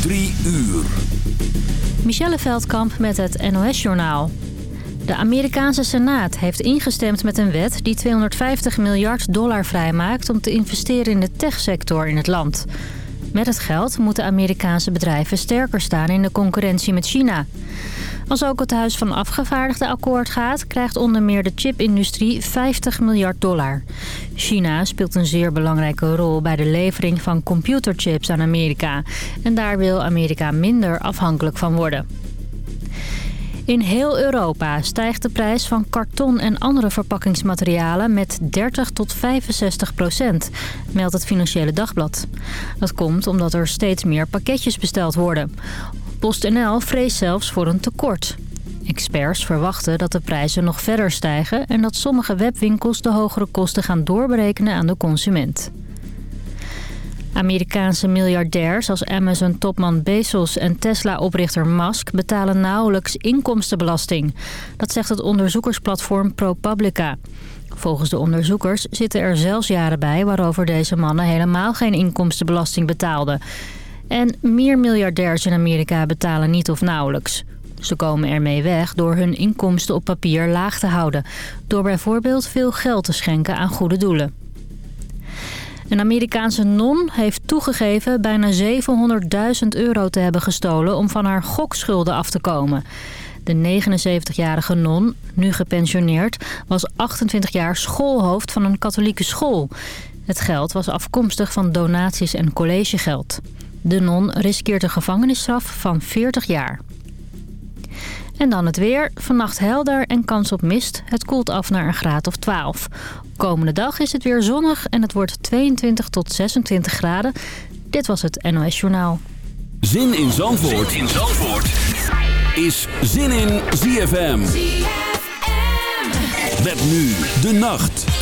Drie uur. Michelle Veldkamp met het NOS-journaal. De Amerikaanse Senaat heeft ingestemd met een wet die 250 miljard dollar vrijmaakt... om te investeren in de techsector in het land. Met het geld moeten Amerikaanse bedrijven sterker staan in de concurrentie met China. Als ook het Huis van Afgevaardigden akkoord gaat... krijgt onder meer de chipindustrie 50 miljard dollar. China speelt een zeer belangrijke rol bij de levering van computerchips aan Amerika. En daar wil Amerika minder afhankelijk van worden. In heel Europa stijgt de prijs van karton en andere verpakkingsmaterialen met 30 tot 65 procent, meldt het Financiële Dagblad. Dat komt omdat er steeds meer pakketjes besteld worden. PostNL vreest zelfs voor een tekort. Experts verwachten dat de prijzen nog verder stijgen... en dat sommige webwinkels de hogere kosten gaan doorberekenen aan de consument. Amerikaanse miljardairs als Amazon-topman Bezos en Tesla-oprichter Musk betalen nauwelijks inkomstenbelasting. Dat zegt het onderzoekersplatform ProPublica. Volgens de onderzoekers zitten er zelfs jaren bij waarover deze mannen helemaal geen inkomstenbelasting betaalden. En meer miljardairs in Amerika betalen niet of nauwelijks. Ze komen ermee weg door hun inkomsten op papier laag te houden. Door bijvoorbeeld veel geld te schenken aan goede doelen. Een Amerikaanse non heeft toegegeven bijna 700.000 euro te hebben gestolen om van haar gokschulden af te komen. De 79-jarige non, nu gepensioneerd, was 28 jaar schoolhoofd van een katholieke school. Het geld was afkomstig van donaties en collegegeld. De non riskeert een gevangenisstraf van 40 jaar. En dan het weer. Vannacht helder en kans op mist. Het koelt af naar een graad of 12. Komende dag is het weer zonnig en het wordt 22 tot 26 graden. Dit was het NOS Journaal. Zin in Zandvoort, zin in Zandvoort. is Zin in ZFM. ZFM. Met nu de nacht.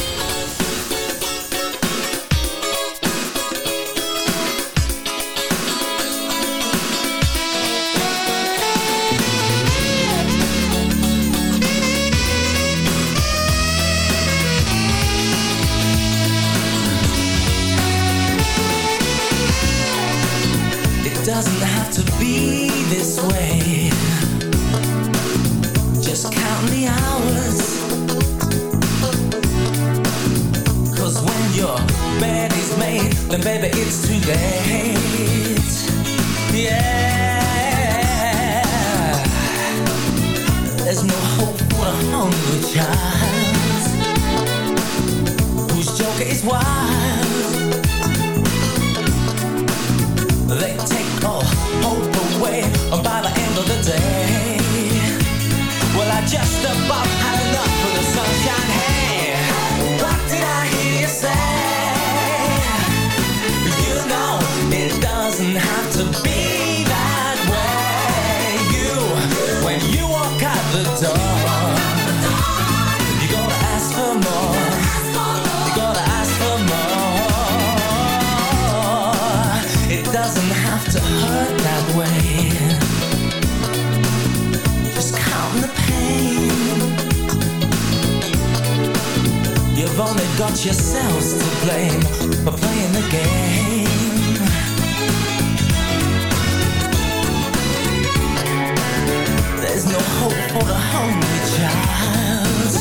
For the hungry child.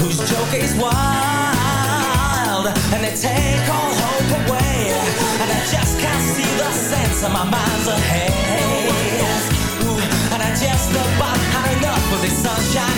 Whose joke is wild and they take all hope away. And I just can't see the sense of my mind's ahead. Ooh, and I just about had enough of this sunshine.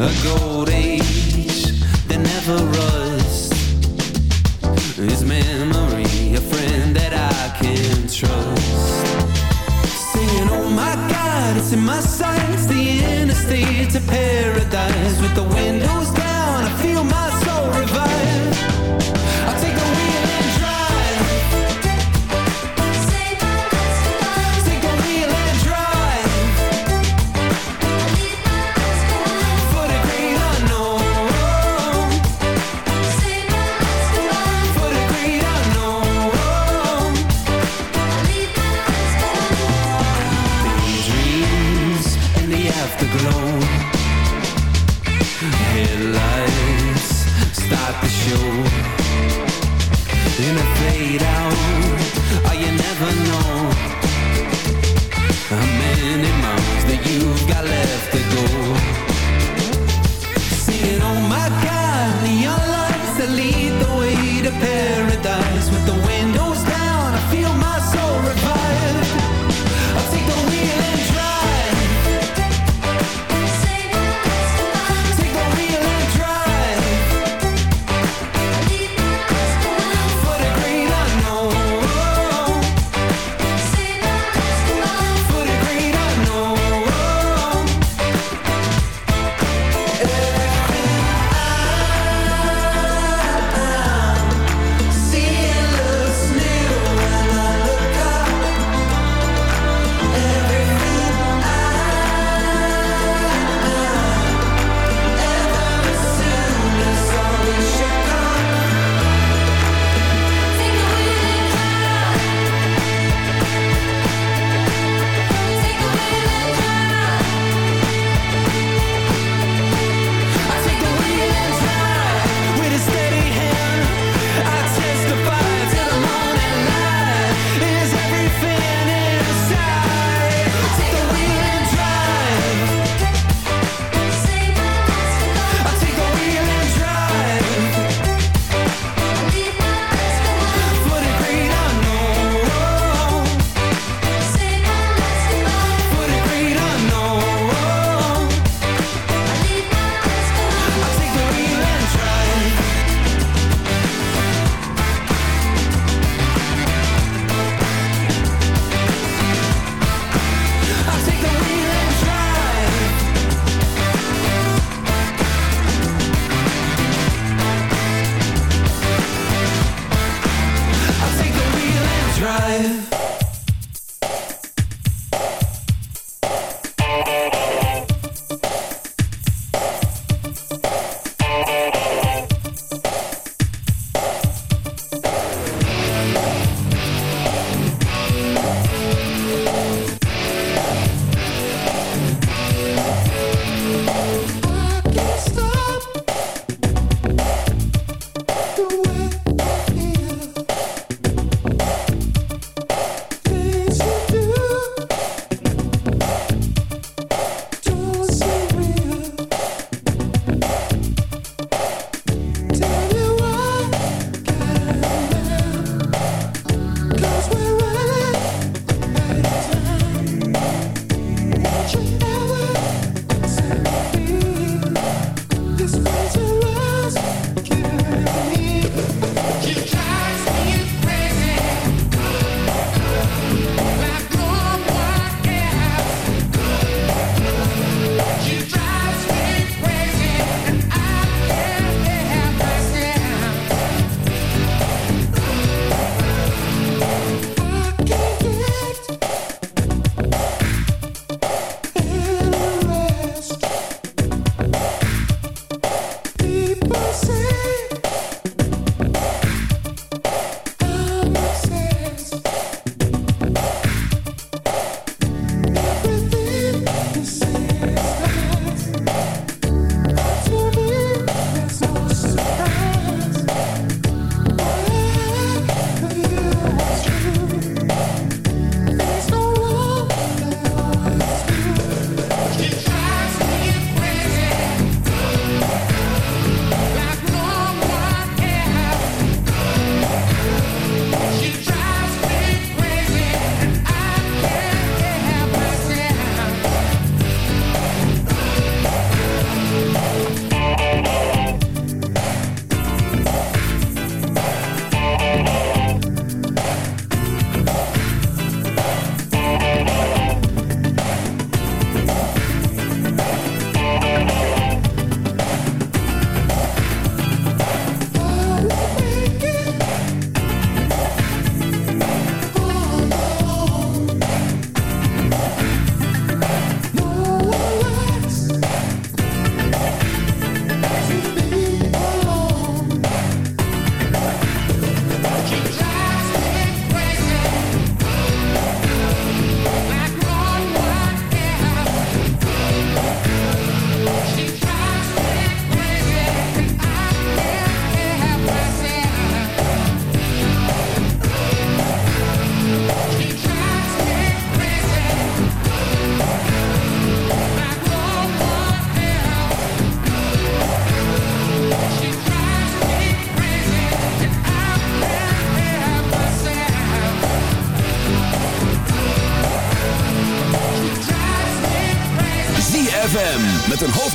A gold age that never rusts. His memory a friend that I can trust? Singing, oh my God, it's in my sights. The interstate to paradise with the windows down. I feel my soul revive.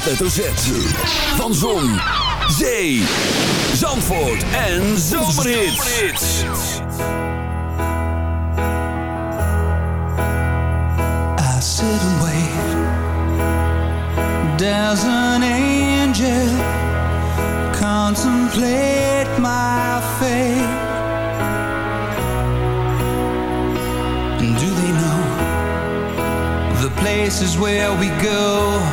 hoofdletter Z. Van Zon, Zee, Zandvoort en Zomerhits. I sit and wait. There's an angel. Contemplate my fate. And do they know the places where we go?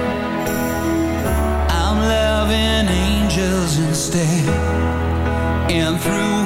angels instead. And through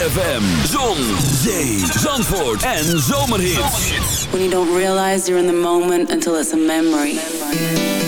ZFM, Zon, Zee, Zandvoort en Zomerhits. When you don't realize you're in the moment until it's a memory.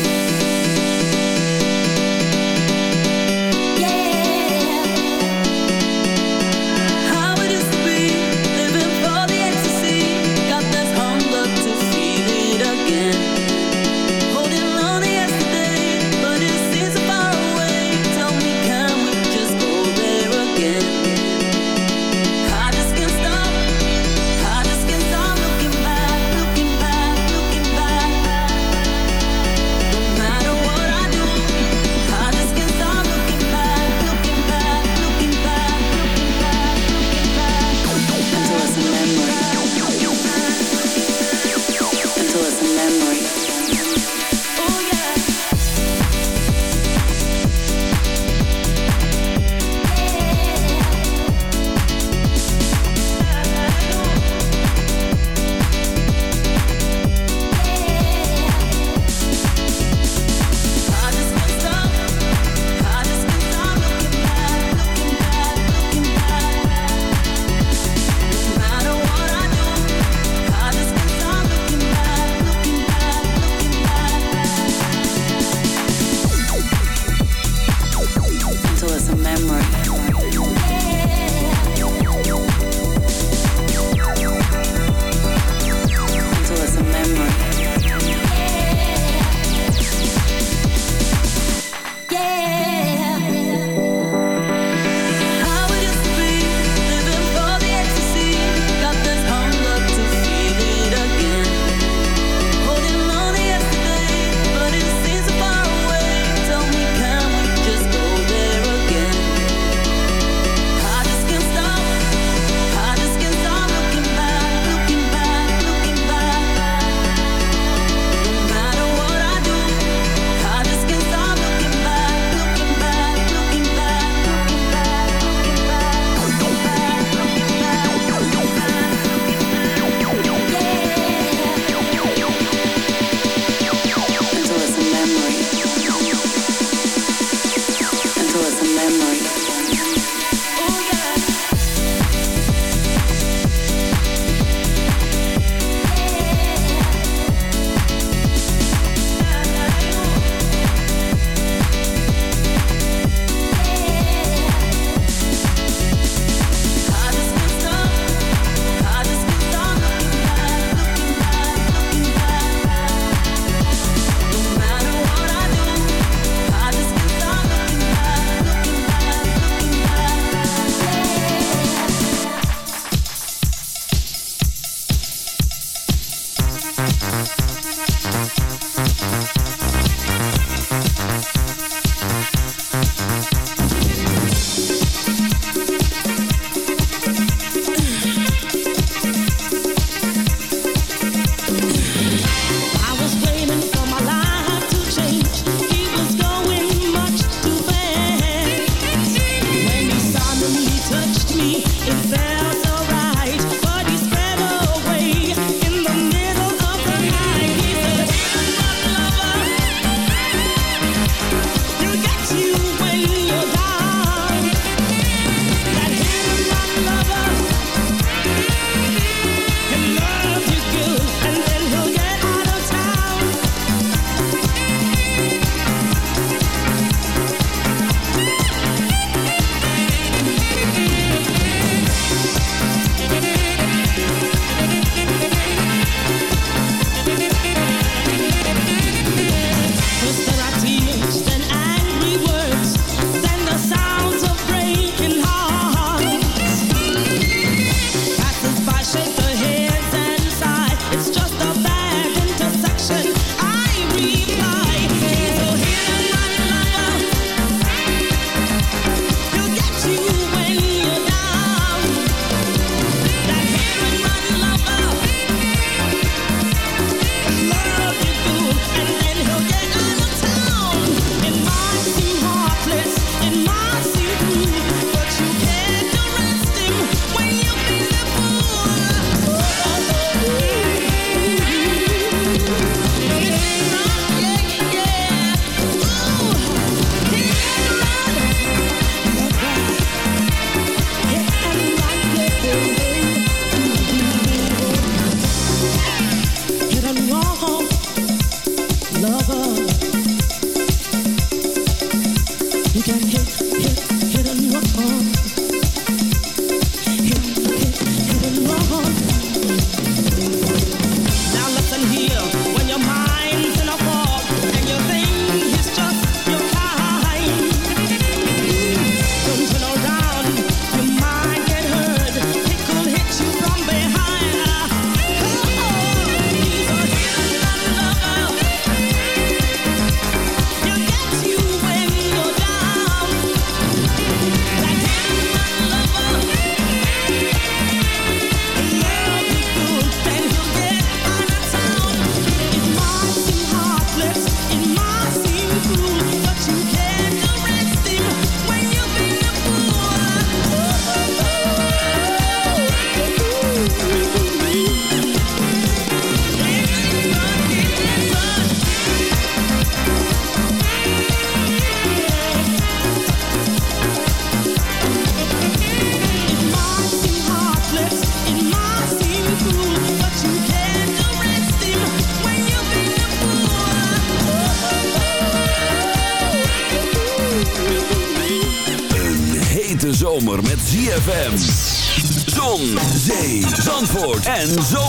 En zomerhits.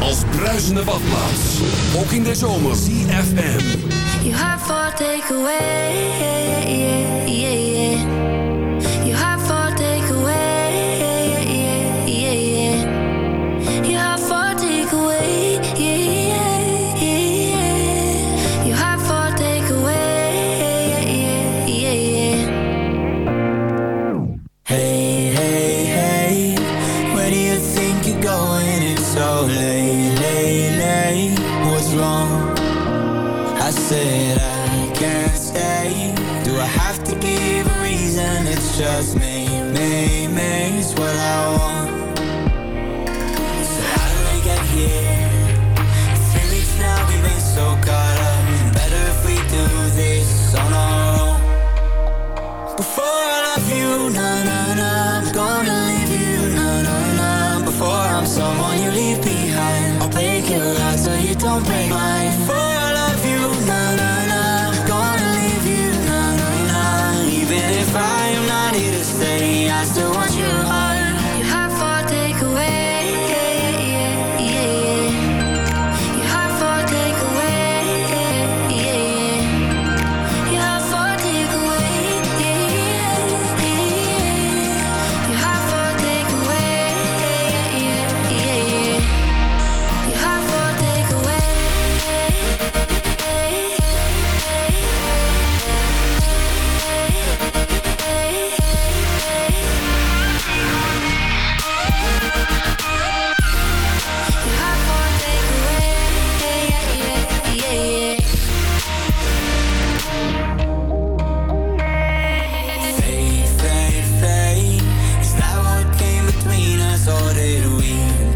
als bruisende badplaats. Ook in de zomer. CFM. You have for takeaway. så det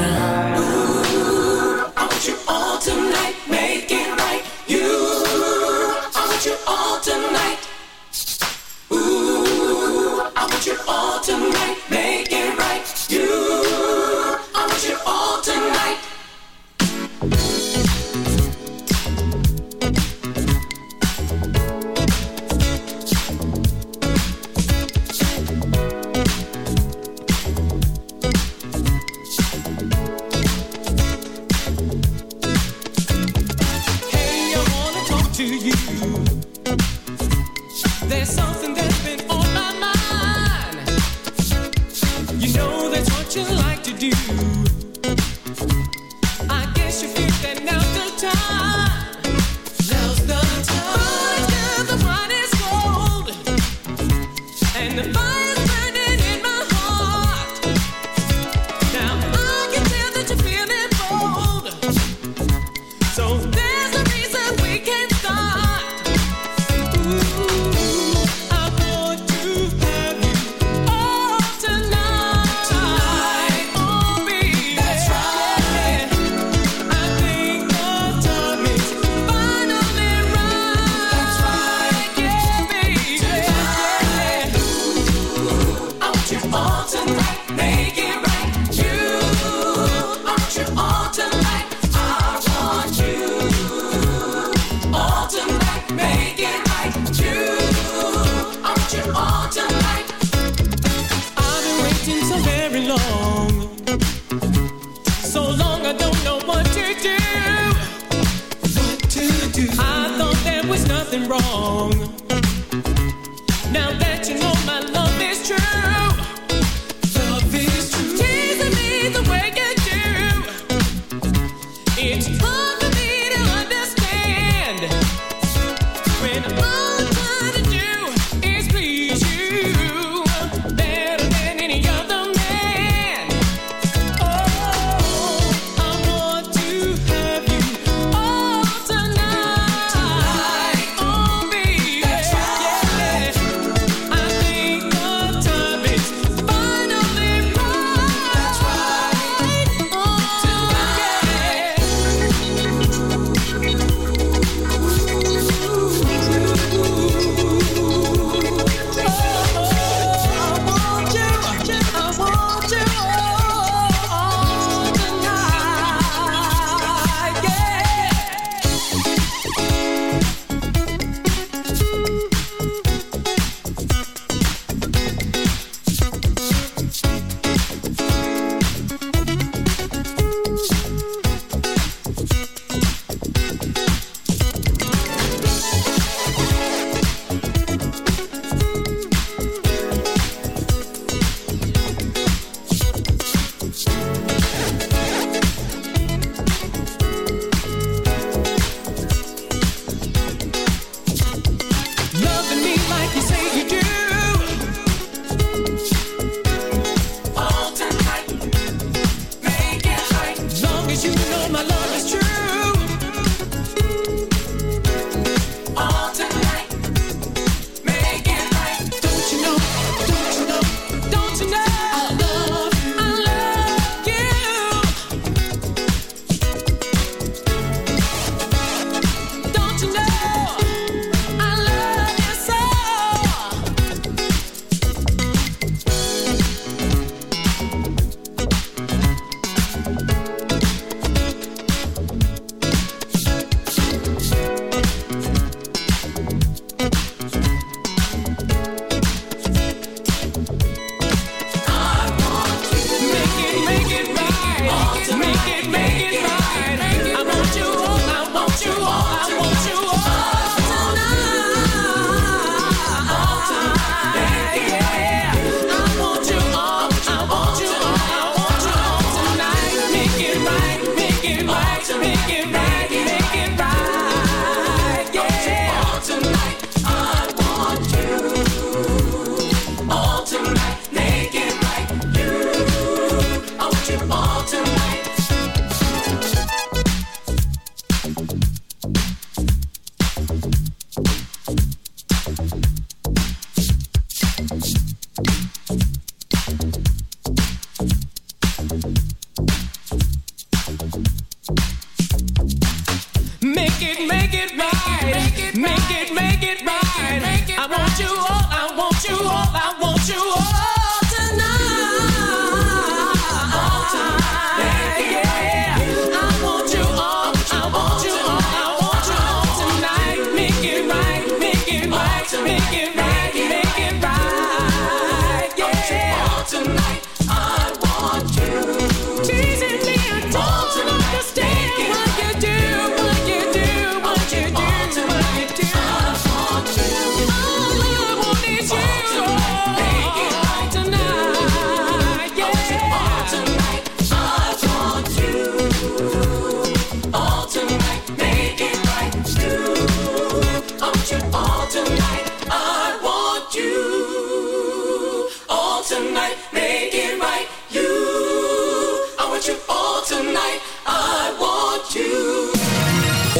tonight I want you.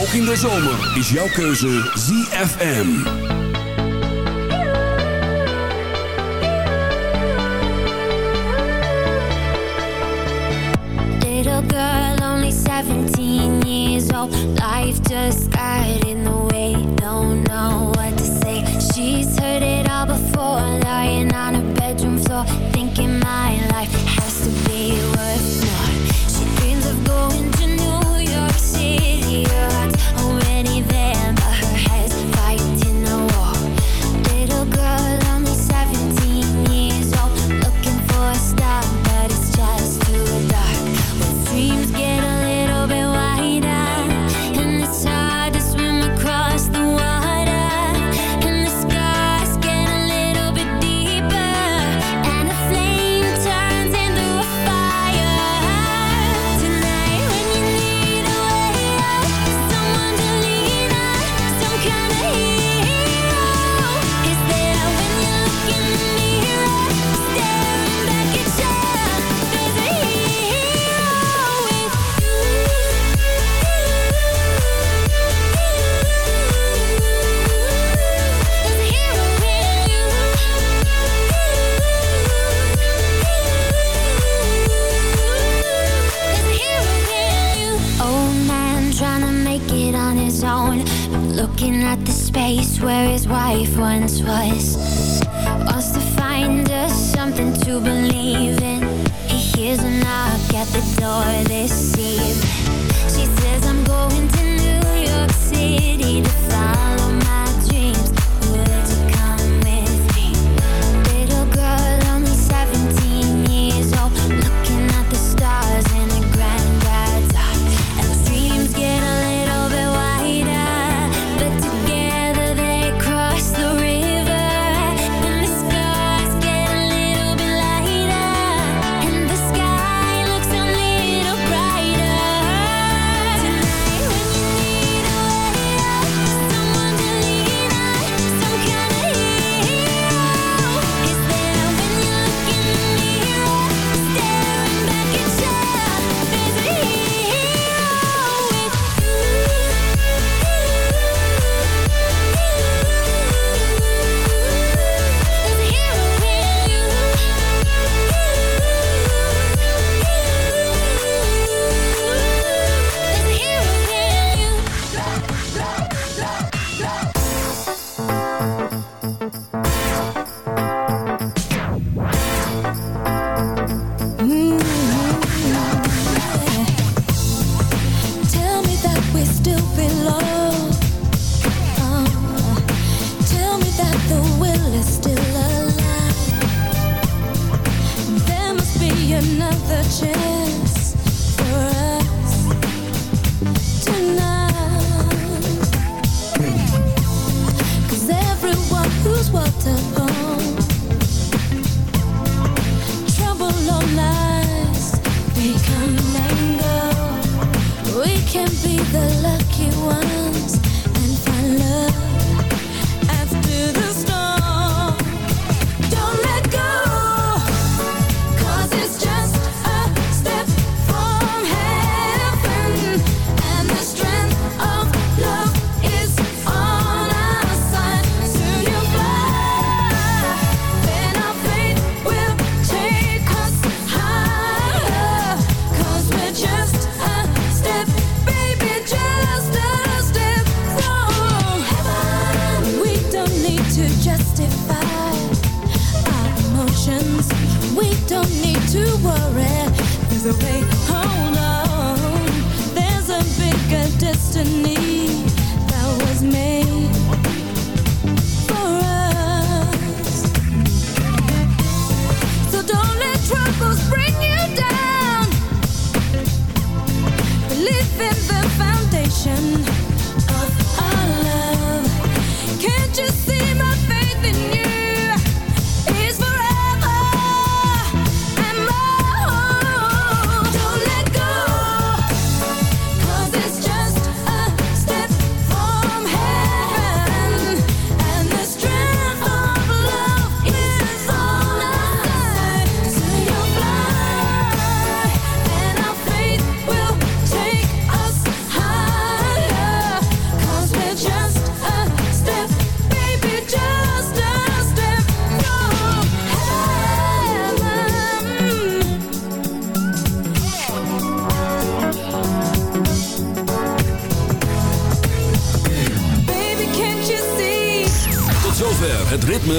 Ook in de zomer is jouw keuze ZFM. destiny.